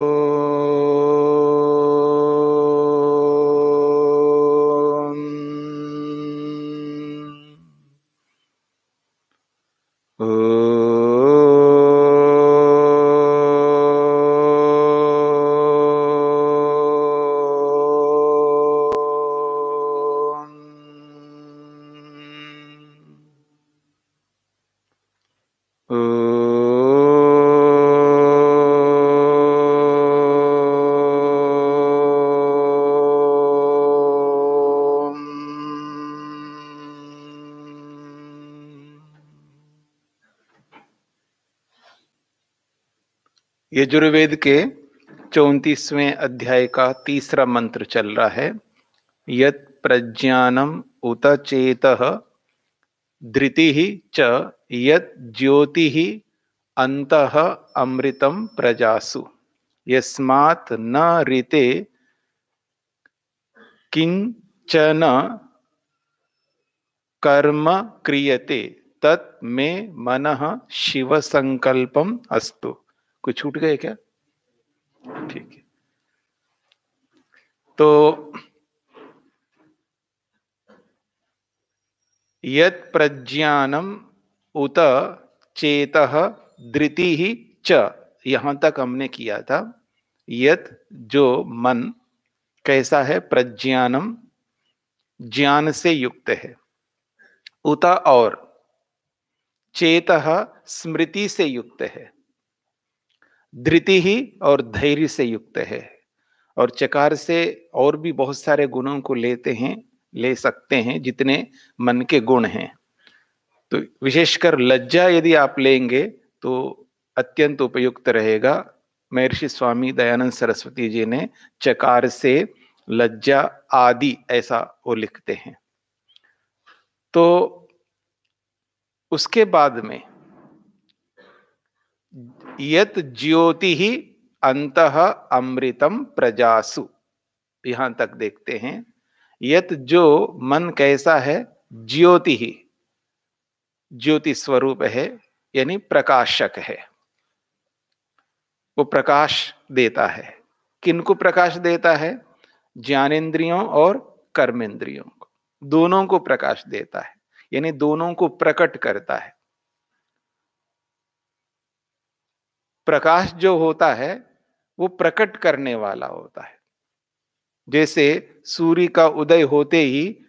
Oh. Yajurveda के चौतीसवें अध्याय का तीसरा मंत्र चल रहा है। यत प्रज्ञानम उत चेत धृति च यत ज्योति अंत अमृतम प्रजासु। यस्मात् न ऋते किंचन कर्म क्रियते, तत् मे मन शिव संकल्पम अस्तु। कोई छूट गए क्या? ठीक है। तो यत प्रज्ञानम उत चेत धृति ही च, यहाँ तक हमने किया था। यत जो मन कैसा है? प्रज्ञानम ज्ञान से युक्त है। उत और चेत स्मृति से युक्त है। धृति ही और धैर्य से युक्त है और चकार से और भी बहुत सारे गुणों को लेते हैं, ले सकते हैं जितने मन के गुण हैं। तो विशेषकर लज्जा यदि आप लेंगे तो अत्यंत उपयुक्त रहेगा। महर्षि स्वामी दयानंद सरस्वती जी ने चकार से लज्जा आदि ऐसा वो लिखते हैं। तो उसके बाद में यत ज्योति ही अंत अमृतम प्रजासु। यहाँ तक देखते हैं। यत जो मन कैसा है, ज्योति ही ज्योति स्वरूप है, यानी प्रकाशक है। वो प्रकाश देता है। किनको प्रकाश देता है? ज्ञानेन्द्रियों और कर्मेंद्रियों को। दोनों को प्रकाश देता है। यानी दोनों को प्रकट करता है। प्रकाश जो होता है, वो प्रकट करने वाला होता है। जैसे सूर्य का उदय होते ही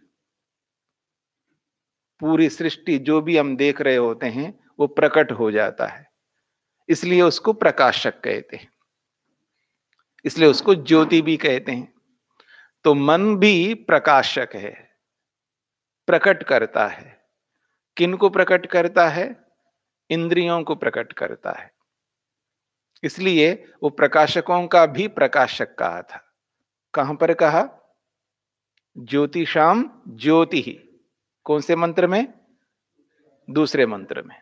पूरी सृष्टि जो भी हम देख रहे होते हैं, वो प्रकट हो जाता है। इसलिए उसको प्रकाशक कहते हैं। इसलिए उसको ज्योति भी कहते हैं। तो मन भी प्रकाशक है, प्रकट करता है। किन को प्रकट करता है? इंद्रियों को प्रकट करता है। इसलिए वो प्रकाशकों का भी प्रकाशक कहा था। कहाँ पर कहा? ज्योतिषाम ज्योति ही। कौन से मंत्र में? दूसरे मंत्र में।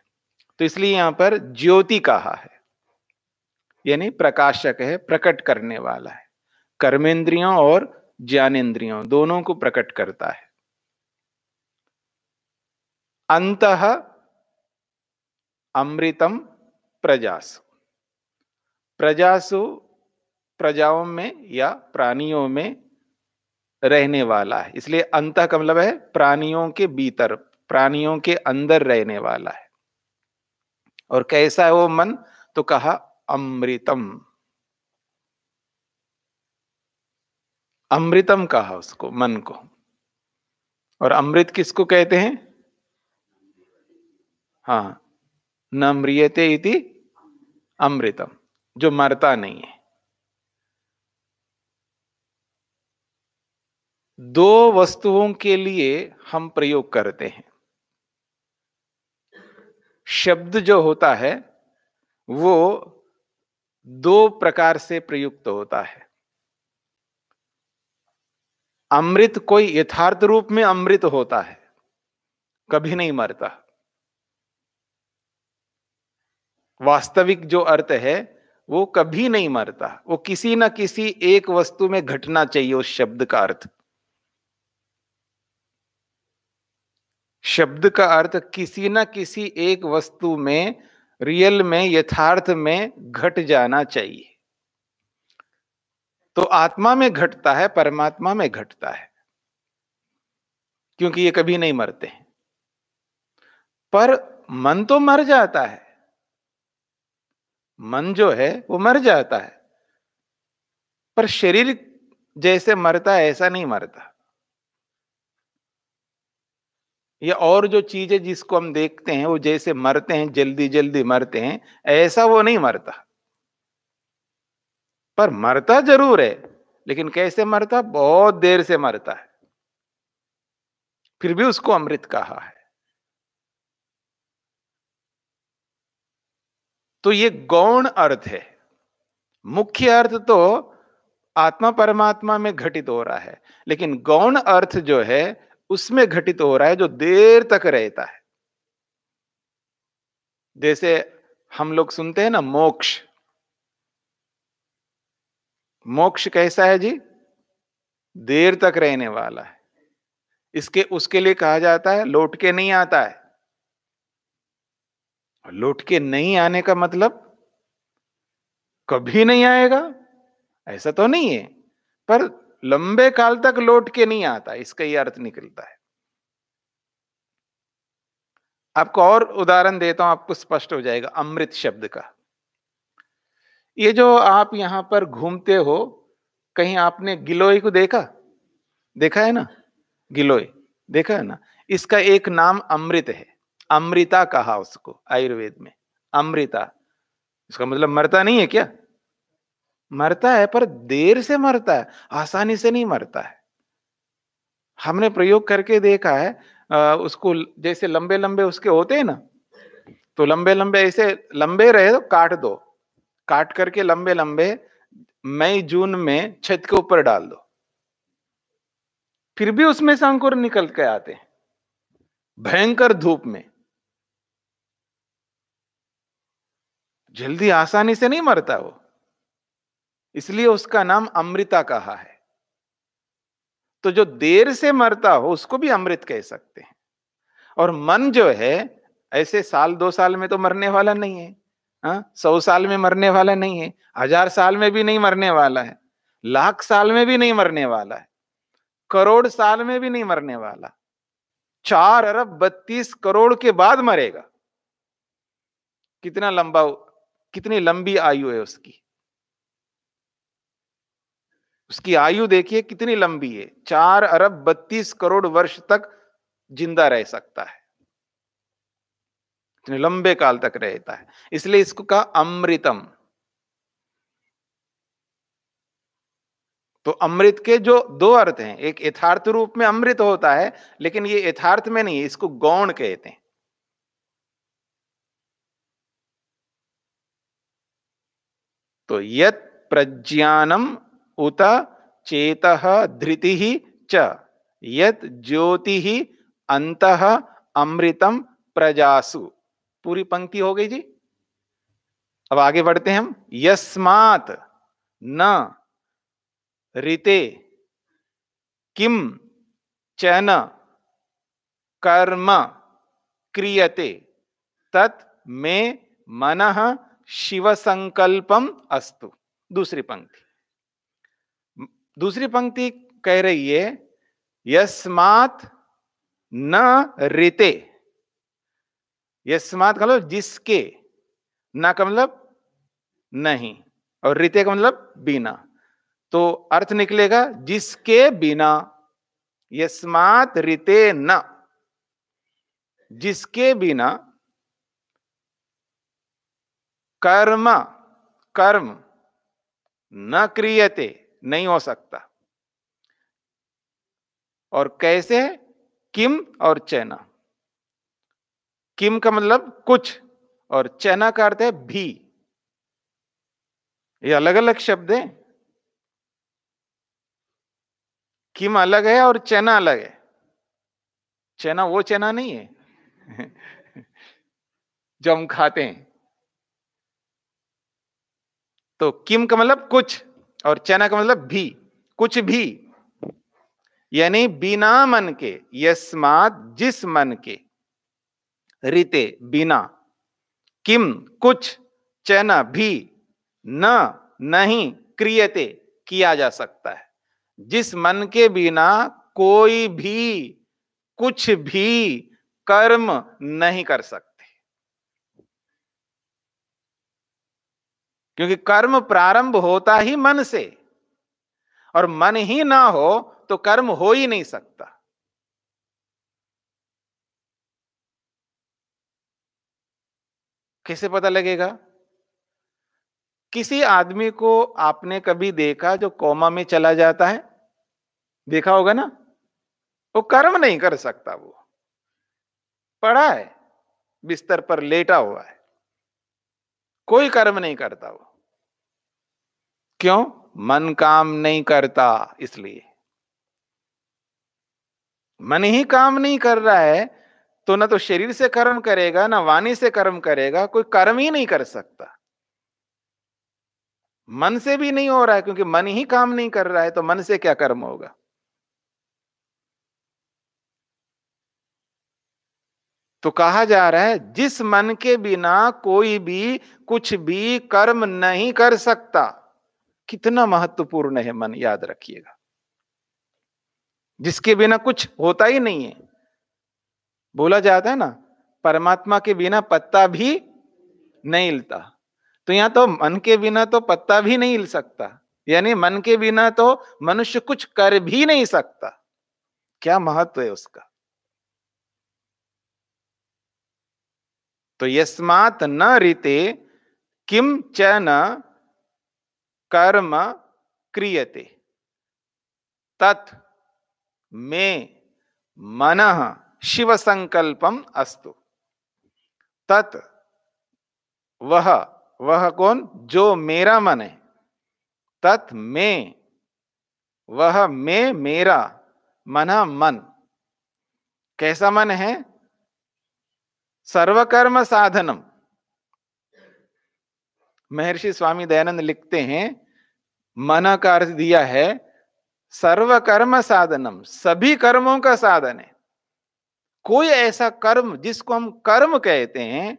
तो इसलिए यहाँ पर ज्योति कहा है। यानी प्रकाशक है, प्रकट करने वाला है। कर्मेंद्रियों और ज्ञानेन्द्रियों दोनों को प्रकट करता है। अंत अमृतम प्रजासु प्रजासु प्रजाओं में या प्राणियों में रहने वाला है। इसलिए अंत का मतलब है प्राणियों के भीतर, प्राणियों के अंदर रहने वाला है। और कैसा है वो मन? तो कहा अमृतम। अमृतम कहा उसको, मन को। और अमृत किसको कहते हैं? हाँ न म्रियते इति अमृतम। जो मरता नहीं है। दो वस्तुओं के लिए हम प्रयोग करते हैं। शब्द जो होता है, वो दो प्रकार से प्रयुक्त होता है। अमृत कोई यथार्थ रूप में अमृत होता है, कभी नहीं मरता। वास्तविक जो अर्थ है वो कभी नहीं मरता। वो किसी ना किसी एक वस्तु में घटना चाहिए उस शब्द का अर्थ। शब्द का अर्थ किसी ना किसी एक वस्तु में, रियल में, यथार्थ में घट जाना चाहिए। तो आत्मा में घटता है, परमात्मा में घटता है। क्योंकि ये कभी नहीं मरते पर मन तो मर जाता है। मन जो है वो मर जाता है। पर शरीर जैसे मरता है, ऐसा नहीं मरता। या और जो चीज़ें जिसको हम देखते हैं, वो जैसे मरते हैं, जल्दी जल्दी मरते हैं, ऐसा वो नहीं मरता। पर मरता ज़रूर है, लेकिन कैसे मरता? बहुत देर से मरता है। फिर भी उसको अमृत कहा है। तो ये गौण अर्थ है। मुख्य अर्थ तो आत्मा परमात्मा में घटित हो रहा है, लेकिन गौण अर्थ जो है, उसमें घटित हो रहा है जो देर तक रहता है। जैसे हम लोग सुनते हैं ना, मोक्ष। मोक्ष कैसा है जी? देर तक रहने वाला है। इसके, उसके लिए कहा जाता है, लौट के नहीं आता है। लौट के नहीं आने का मतलब कभी नहीं आएगा? ऐसा तो नहीं है, पर लंबे काल तक लौट के नहीं आता, इसका ही अर्थ निकलता है। आपको और उदाहरण देता हूँ, आपको स्पष्ट हो जाएगा, अमृत शब्द का। ये जो आप यहाँ पर घूमते हो, कहीं आपने गिलोय को देखा? देखा है ना? गिलोय, देखा है ना? इसका एक नाम अमृत है। अमृता कहा उसको, आयुर्वेद में। अमृता। इसका मतलब मरता नहीं है क्या? मरता है, पर देर से मरता है, आसानी से नहीं मरता है। हमने प्रयोग करके देखा है उसको जैसे लंबे लंबे उसके होते हैं ना तो लंबे लंबे ऐसे लंबे रहे तो काट दो। काट करके लंबे लंबे मई, जून में छत के ऊपर डाल दो। फिर भी उसमें से अंकुर निकल के आते हैं। भयंकर धूप में। जल्दी आसानी से नहीं मरता वो। इसलिए उसका नाम अमृता कहा है। तो जो देर से मरता हो, उसको भी अमृत कह सकते हैं। और मन जो है, ऐसे साल, दो साल में तो मरने वाला नहीं है हाँ? सौ साल में मरने वाला नहीं है, हज़ार साल में भी नहीं मरने वाला है, लाख साल में भी नहीं मरने वाला है, करोड़ साल में भी नहीं मरने वाला, चार अरब बत्तीस करोड़ के बाद मरेगा। कितना लंबा कितनी लंबी आयु है उसकी? उसकी आयु देखिए कितनी लंबी है। चार अरब बत्तीस करोड़ वर्ष तक ज़िंदा रह सकता है। इतने लंबे काल तक रहता है। इसलिए इसको कहा अमृतम। तो अमृत के जो दो अर्थ हैं, एक यथार्थ रूप में अमृत होता है, लेकिन ये यथार्थ में नहीं है इसको गौण कहते हैं। तो यत प्रज्ञानम उत चेत धृति च, यत ज्योति अंत अमृतम प्रजासु। पूरी पंक्ति हो गई जी? अब आगे बढ़ते हैं हम। यस्मात न ऋते किम चन कर्म क्रियते, तत् में मन शिव संकल्पम अस्तु। दूसरी पंक्ति। दूसरी पंक्ति कह रही है, यस्मात न ऋते। यस्मात का मतलब जिसके, ना का मतलब नहीं, और ऋते का मतलब बिना। तो अर्थ निकलेगा, जिसके बिना। यस्मात रिते न। जिसके बिना कर्म कर्म न क्रियते, नहीं हो सकता। और कैसे? किम और चैना। किम का मतलब कुछ, और चैना का अर्थ है भी। ये अलग अलग शब्द हैं। किम अलग है और चैना अलग है। चैना वो चैना नहीं है। जो हम खाते हैं। तो किम का मतलब कुछ और चना का मतलब भी, कुछ भी। यानी बिना मन के, यस्मात जिस मन के। रीते, बिना। किम, कुछ, चैना, भी, न, नहीं, क्रियते, किया जा सकता है। जिस मन के बिना कोई भी, कुछ भी कर्म नहीं कर सकते। क्योंकि कर्म प्रारंभ होता ही मन से। और मन ही ना हो तो कर्म हो ही नहीं सकता। कैसे पता लगेगा? किसी आदमी को आपने कभी देखा जो कोमा में चला जाता है? देखा होगा ना? वो कर्म नहीं कर सकता वो। पड़ा है, बिस्तर पर लेटा हुआ है। कोई कर्म नहीं करता वो। क्यों? मन काम नहीं करता इसलिए। मन ही काम नहीं कर रहा है तो ना तो शरीर से कर्म करेगा, ना वाणी से कर्म करेगा, कोई कर्म ही नहीं कर सकता। मन से भी नहीं हो रहा है, क्योंकि मन ही काम नहीं कर रहा है तो मन से क्या कर्म होगा? तो कहा जा रहा है, जिस मन के बिना कोई भी कुछ भी कर्म नहीं कर सकता। कितना महत्वपूर्ण है मन याद रखिएगा। जिसके बिना कुछ होता ही नहीं है। बोला जाता है ना, परमात्मा के बिना पत्ता भी नहीं हिलता। तो यहाँ तो मन के बिना तो पत्ता भी नहीं हिल सकता। यानी मन के बिना तो मनुष्य कुछ कर भी नहीं सकता। क्या महत्व है उसका? तो यस्मात न रीते किम च न कर्म क्रियते। तत् मे मन शिव संकल्पम अस्तु। तत् वह वह कौन? जो मेरा मन है। तत् में वह में मेरा मना मन। कैसा मन है? सर्वकर्म साधनम। महर्षि स्वामी दयानंद लिखते हैं मन का अर्थ दिया है सर्व कर्म साधनम, सभी कर्मों का साधन है। कोई ऐसा कर्म जिसको हम कर्म कहते हैं,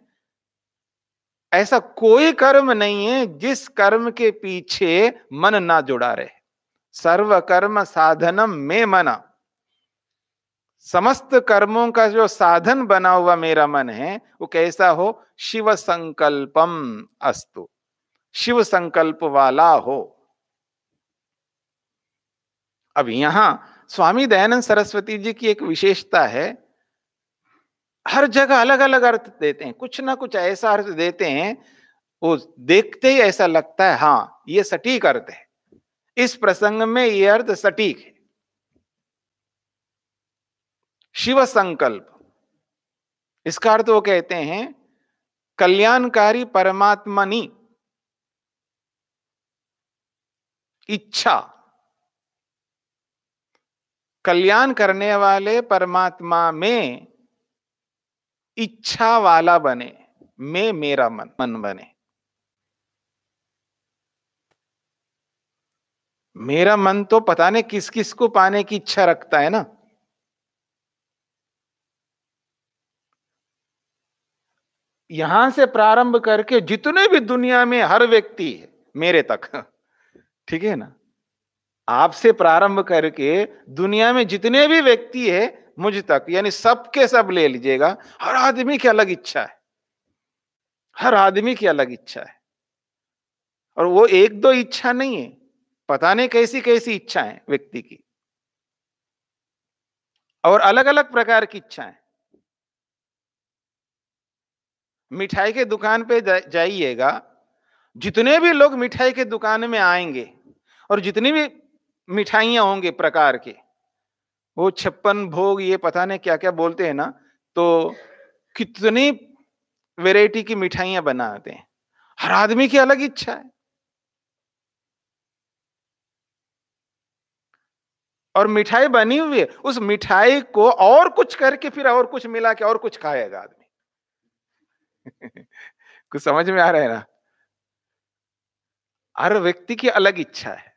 ऐसा कोई कर्म नहीं है जिस कर्म के पीछे मन ना जुड़ा रहे। सर्व कर्म साधनम में मना। समस्त कर्मों का जो साधन बना हुआ मेरा मन है, वो कैसा हो? शिव संकल्पम अस्तु। शिव संकल्प वाला हो। अब यहाँ स्वामी दयानंद सरस्वती जी की एक विशेषता है, हर जगह अलग अलग अर्थ देते हैं, कुछ ना कुछ ऐसा अर्थ देते हैं, वो देखते ही ऐसा लगता है हाँ ये सटीक अर्थ है। इस प्रसंग में ये अर्थ सटीक है। शिव संकल्प इसका अर्थ वो कहते हैं, कल्याणकारी परमात्मनी। इच्छा। कल्याण करने वाले परमात्मा में इच्छा वाला बने, में मेरा मन मन बने। मेरा मन तो पता नहीं किस किस को पाने की इच्छा रखता है ना। यहाँ से प्रारंभ करके जितने भी दुनिया में हर व्यक्ति है, मेरे तक। ठीक है ना? आपसे प्रारंभ करके दुनिया में जितने भी व्यक्ति है, मुझ तक, यानी सबके सब ले लीजिएगा, हर आदमी की अलग इच्छा है। हर आदमी की अलग इच्छा है। और वो एक दो इच्छा नहीं है। पता नहीं कैसी कैसी इच्छा है व्यक्ति की। और अलग अलग प्रकार की इच्छाएँ मिठाई के दुकान पे जाइएगा। जितने भी लोग मिठाई के दुकान में आएँगे और जितनी भी मिठाइयाँ होंगे प्रकार के, वो छप्पन भोग ये पता नहीं क्या क्या बोलते हैं ना तो कितनी वेराइटी की मिठाइयाँ बनाते हैं। हर आदमी की अलग इच्छा है। और मिठाई बनी हुई है, उस मिठाई को और कुछ करके फिर और कुछ मिला के और कुछ खाएगा आदमी। कुछ समझ में आ रहा है ना? हर व्यक्ति की अलग इच्छा है।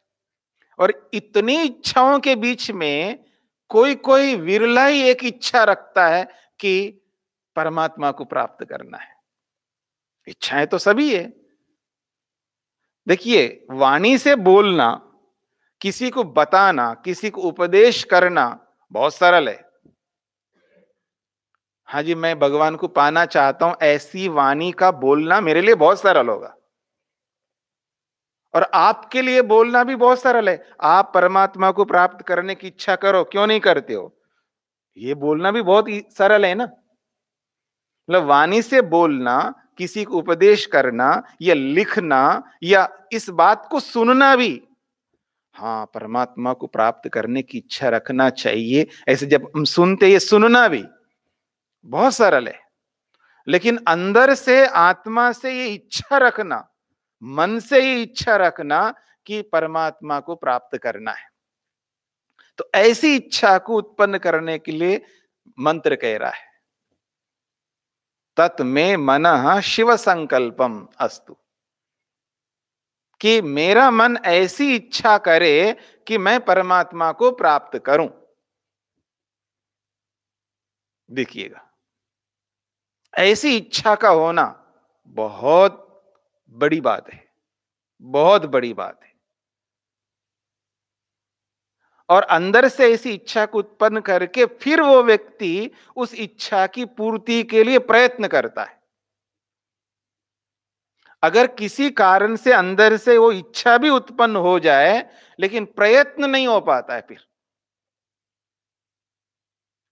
और इतनी इच्छाओं के बीच में कोई कोई विरला ही एक इच्छा रखता है कि परमात्मा को प्राप्त करना है। इच्छाएँ तो सभी है। देखिए, वाणी से बोलना, किसी को बताना, किसी को उपदेश करना बहुत सरल है। हाँ जी, मैं भगवान को पाना चाहता हूँ, ऐसी वाणी का बोलना मेरे लिए बहुत सरल होगा। और आपके लिए बोलना भी बहुत सरल है। आप परमात्मा को प्राप्त करने की इच्छा करो, क्यों नहीं करते हो? ये बोलना भी बहुत सरल है ना। मतलब वाणी से बोलना, किसी को उपदेश करना, या लिखना, या इस बात को सुनना भी। हाँ परमात्मा को प्राप्त करने की इच्छा रखना चाहिए, ऐसे जब हम सुनते ये सुनना भी बहुत सरल है। लेकिन अंदर से, आत्मा से ये इच्छा रखना मन से ही इच्छा रखना कि परमात्मा को प्राप्त करना है। तो ऐसी इच्छा को उत्पन्न करने के लिए मंत्र कह रहा है। तत् में मन शिव संकल्पम अस्तु। कि मेरा मन ऐसी इच्छा करे कि मैं परमात्मा को प्राप्त करूँ। देखिएगा। ऐसी इच्छा का होना बहुत बड़ी बात है। बहुत बड़ी बात है। और अंदर से ऐसी इच्छा को उत्पन्न करके फिर वो व्यक्ति उस इच्छा की पूर्ति के लिए प्रयत्न करता है। अगर किसी कारण से अंदर से वो इच्छा भी उत्पन्न हो जाए, लेकिन प्रयत्न नहीं हो पाता है फिर।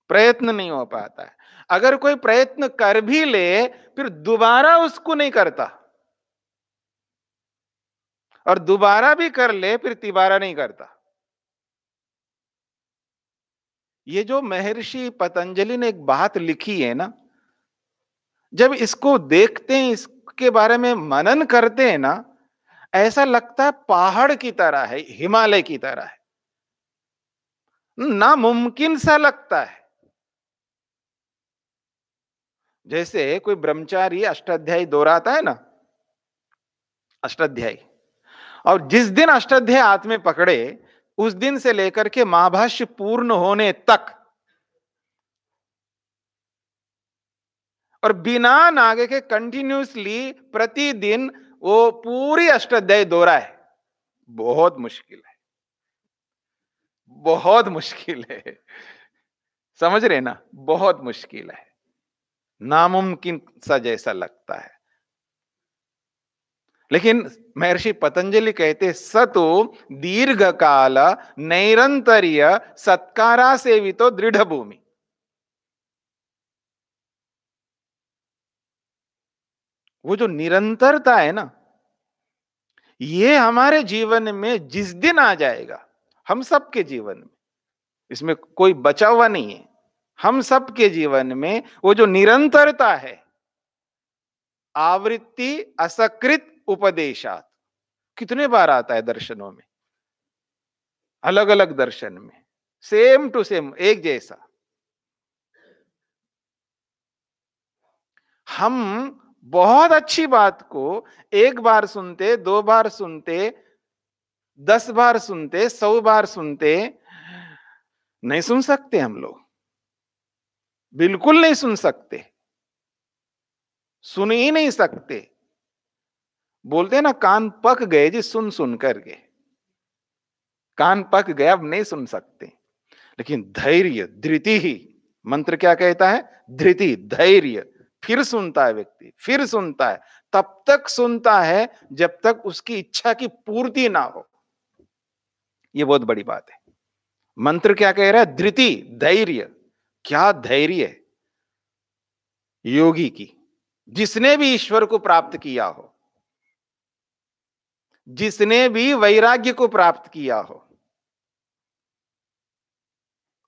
प्रयत्न नहीं हो पाता है। अगर कोई प्रयत्न कर भी ले, फिर दोबारा उसको नहीं करता। और दोबारा भी कर ले, फिर तिबारा नहीं करता। ये जो महर्षि पतंजलि ने एक बात लिखी है ना, जब इसको देखते हैं, इसके बारे में मनन करते हैं ना, ऐसा लगता है पहाड़ की तरह है, हिमालय की तरह है। ना मुमकिन सा लगता है। जैसे कोई ब्रह्मचारी अष्टाध्यायी दोहराता है ना, अष्टाध्यायी। और जिस दिन अष्टाध्याय हाथ में पकड़े, उस दिन से लेकर के महाभाष्य पूर्ण होने तक, और बिना नागे के कंटिन्यूसली प्रतिदिन वो पूरी अष्टाध्याय दोहरा है। बहुत मुश्किल है। बहुत मुश्किल है। समझ रहे ना? बहुत मुश्किल है। नामुमकिन सा जैसा लगता है। लेकिन महर्षि पतंजलि कहते, सतो दीर्घ काल नैरंतर्य सत्कारा सेवितो दृढ़ भूमि वो जो निरंतरता है ना, ये हमारे जीवन में जिस दिन आ जाएगा, हम सबके जीवन में, इसमें कोई बचा हुआ नहीं है। हम सबके जीवन में वो जो निरंतरता है, आवृत्ति, असकृत उपदेशात। कितने बार आता है दर्शनों में? अलग अलग दर्शन में। सेम टू सेम एक जैसा। हम बहुत अच्छी बात को एक बार सुनते, दो बार सुनते, दस बार सुनते, सौ बार सुनते, नहीं सुन सकते हम लोग। बिल्कुल नहीं सुन सकते। सुन ही नहीं सकते। बोलते हैं ना, कान पक गए जी सुन सुन कर करके। कान पक गए, अब नहीं सुन सकते। लेकिन धैर्य, धृति ही, मंत्र क्या कहता है? धृति, धैर्य, फिर सुनता है व्यक्ति, फिर सुनता है। तब तक सुनता है, जब तक उसकी इच्छा की पूर्ति ना हो। यह बहुत बड़ी बात है। मंत्र क्या कह रहा है? धृति, धैर्य। क्या धैर्य योगी की, जिसने भी ईश्वर को प्राप्त किया हो। जिसने भी वैराग्य को प्राप्त किया हो,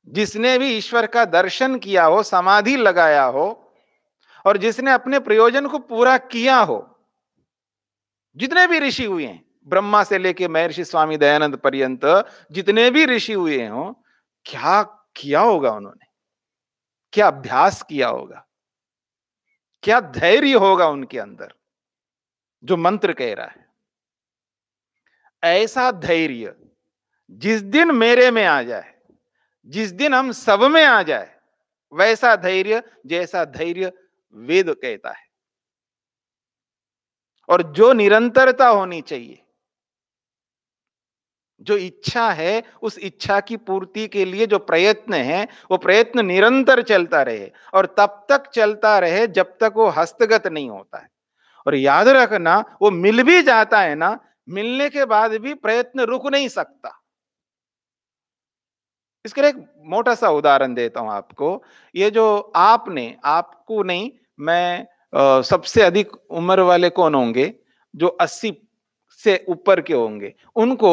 जिसने भी ईश्वर का दर्शन किया हो, समाधि लगाया हो, और जिसने अपने प्रयोजन को पूरा किया हो, जितने भी ऋषि हुए हैं, ब्रह्मा से लेके महर्षि स्वामी दयानंद पर्यंत, जितने भी ऋषि हुए हो, क्या किया होगा उन्होंने? क्या अभ्यास किया होगा? क्या धैर्य होगा उनके अंदर? जो मंत्र कह रहा है। ऐसा धैर्य जिस दिन मेरे में आ जाए, जिस दिन हम सब में आ जाए, वैसा धैर्य जैसा धैर्य वेद कहता है। और जो निरंतरता होनी चाहिए, जो इच्छा है, उस इच्छा की पूर्ति के लिए जो प्रयत्न है, वो प्रयत्न निरंतर चलता रहे और तब तक चलता रहे जब तक वो हस्तगत नहीं होता है। और याद रखना, वो मिल भी जाता है ना मिलने के बाद भी प्रयत्न रुक नहीं सकता। इसके लिए एक मोटा सा उदाहरण देता हूँ आपको। ये जो आपने आपको नहीं मैं आ, सबसे अधिक उम्र वाले कौन होंगे? जो अस्सी से ऊपर के होंगे। उनको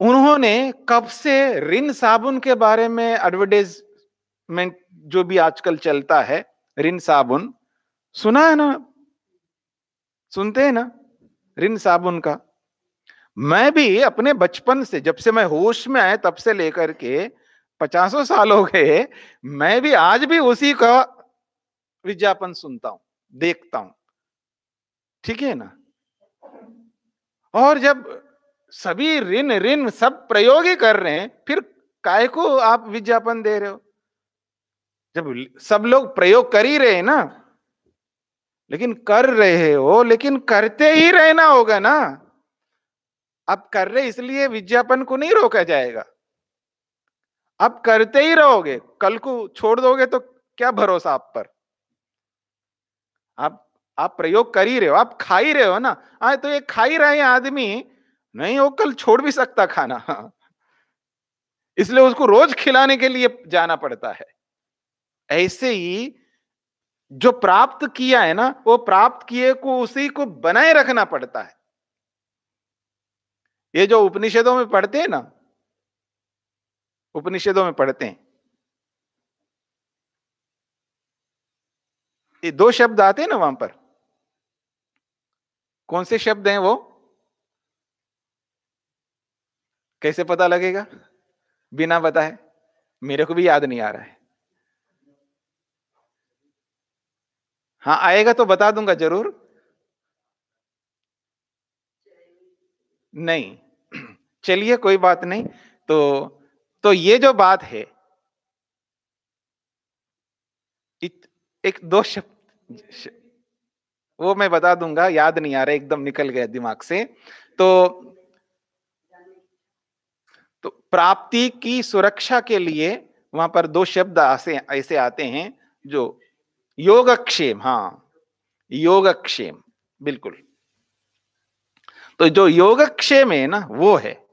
उन्होंने कब से रिन साबुन के बारे में एडवर्टाइजमेंट जो भी आजकल चलता है रिन साबुन सुना है ना? सुनते हैं ना? रिन साबुन का मैं भी अपने बचपन से, जब से मैं होश में आया तब से लेकर के पचासों साल हो गए, मैं भी आज भी उसी का विज्ञापन सुनता हूँ, देखता हूँ। ठीक है ना? और जब सभी ऋण ऋण सब प्रयोग ही कर रहे हैं, फिर काय को आप विज्ञापन दे रहे हो? जब सब लोग प्रयोग कर ही रहे हैं ना? लेकिन कर रहे हो, लेकिन करते ही रहना होगा ना। अब कर रहे इसलिए विज्ञापन को नहीं रोका जाएगा। अब करते ही रहोगे, कल को छोड़ दोगे तो क्या भरोसा आप पर? आप आप प्रयोग कर ही रहे हो, आप खा ही रहे हो ना। आज तो ये खा ही रहे आदमी, नहीं, वो कल छोड़ भी सकता खाना। इसलिए उसको रोज खिलाने के लिए जाना पड़ता है। ऐसे ही जो प्राप्त किया है ना, वो प्राप्त किए को उसी को बनाए रखना पड़ता है। ये जो उपनिषदों में पढ़ते हैं ना, उपनिषदों में पढ़ते हैं। ये दो शब्द आते हैं ना वहाँ पर। कौन से शब्द हैं वो? कैसे पता लगेगा? बिना बताए। मेरे को भी याद नहीं आ रहा है। हाँ आएगा तो बता दूँगा ज़रूर। नहीं। चलिए, कोई बात नहीं। तो तो ये जो बात है एक दो शब्द वो मैं बता दूँगा, याद नहीं आ रहा, एकदम निकल गया दिमाग से। तो तो प्राप्ति की सुरक्षा के लिए वहाँ पर दो शब्द ऐसे ऐसे आते हैं, जो योगक्षेम हाँ योगक्षेम, बिल्कुल। तो जो योगक्षेम है ना, वो है।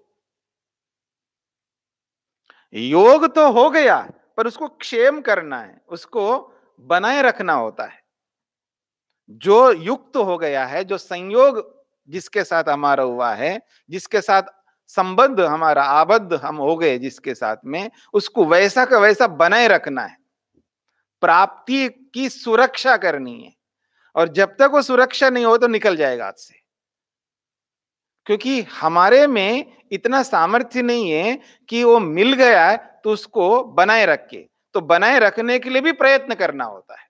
योग तो हो गया, पर उसको क्षेम करना है, उसको बनाए रखना होता है। जो युक्त तो हो गया है, जो संयोग जिसके साथ हमारा हुआ है, जिसके साथ संबंध हमारा, आबद्ध हम हो गए जिसके साथ में, उसको वैसा का वैसा बनाए रखना है। प्राप्ति की सुरक्षा करनी है। और जब तक वो सुरक्षा नहीं हो तो निकल जाएगा हाथ से। क्योंकि हमारे में इतना सामर्थ्य नहीं है कि वो मिल गया है तो उसको बनाए रखे। तो बनाए रखने के लिए भी प्रयत्न करना होता है।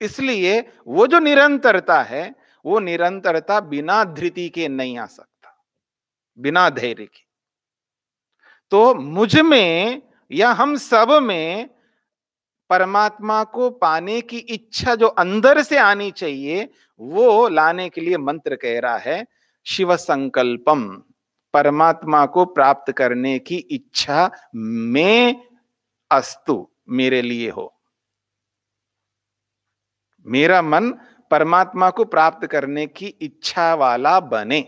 इसलिए वो जो निरंतरता है, वो निरंतरता बिना धृति के नहीं आ सकता। बिना धैर्य के। तो मुझमें या हम सब में परमात्मा को पाने की इच्छा जो अंदर से आनी चाहिए, वो लाने के लिए मंत्र कह रहा है शिव संकल्पम परमात्मा को प्राप्त करने की इच्छा में अस्तु, मेरे लिए हो। मेरा मन परमात्मा को प्राप्त करने की इच्छा वाला बने,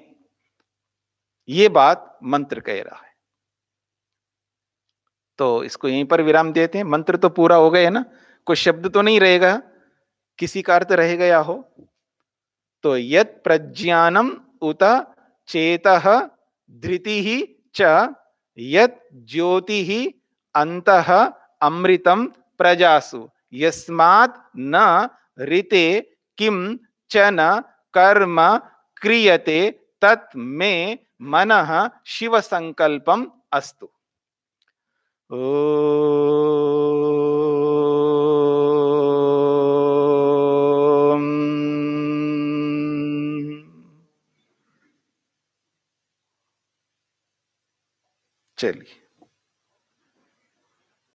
ये बात मंत्र कह रहा है। तो इसको यहीं पर विराम देते हैं। मंत्र तो पूरा हो गया है ना, कोई शब्द तो नहीं रहेगा, किसी का अर्थ रह गया हो। तो यत प्रज्ञानम उत चेत धृति ही च, यत ज्योति ही अंत अमृतम प्रजासु। यस्मात् न ऋते किम चन कर्म क्रियते, तत् में मन शिव संकल्पम अस्तु। चलिए